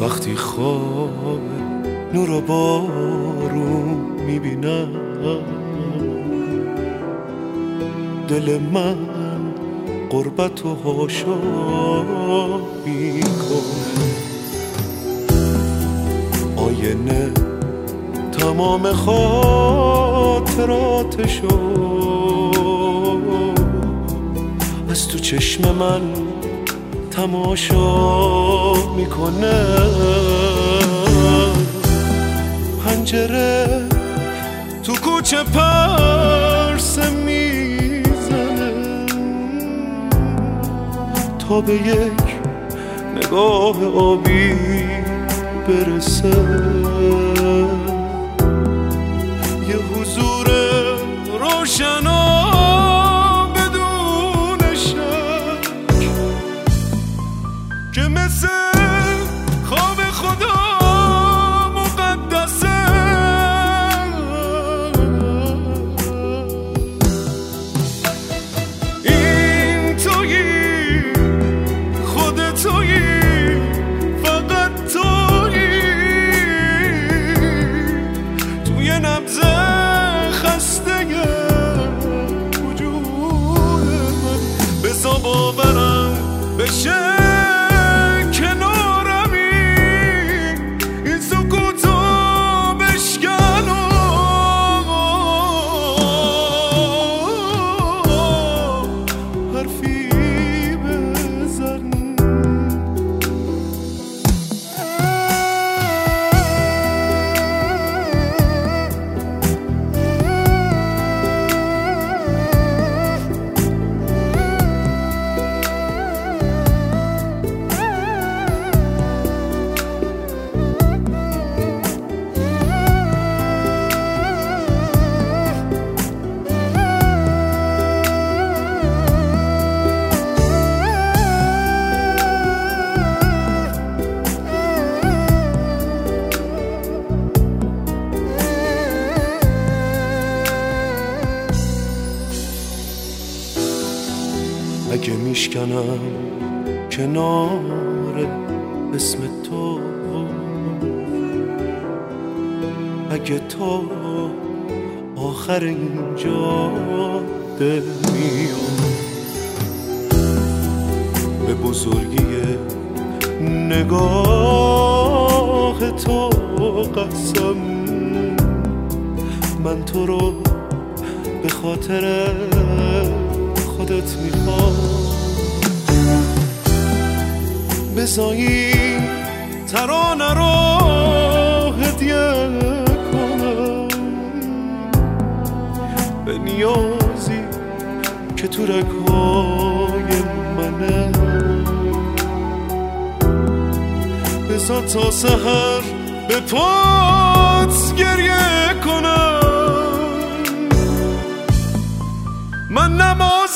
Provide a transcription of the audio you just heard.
وقتی خواب نور و بارون می‌بینم. دل من قربت و هاشا می‌کنه آینه تمام خاطراتشو از تو چشم من تماشا می‌کنه. پنجره تو کوچه پرسه می‌زنه. تا به یک نگاه آبی برسه. یه حضور روشنا میشکنم کنار اسم تو. اگه تو آخر اینجا میام به بزرگی نگاه تو قسم. من تو رو به خاطر خودت می‌خوام. بزایی ترانه رو هدیه کنم. به نیازی که تو رگهای منه. بزا تا سهر به پات گریه کنم. من نماز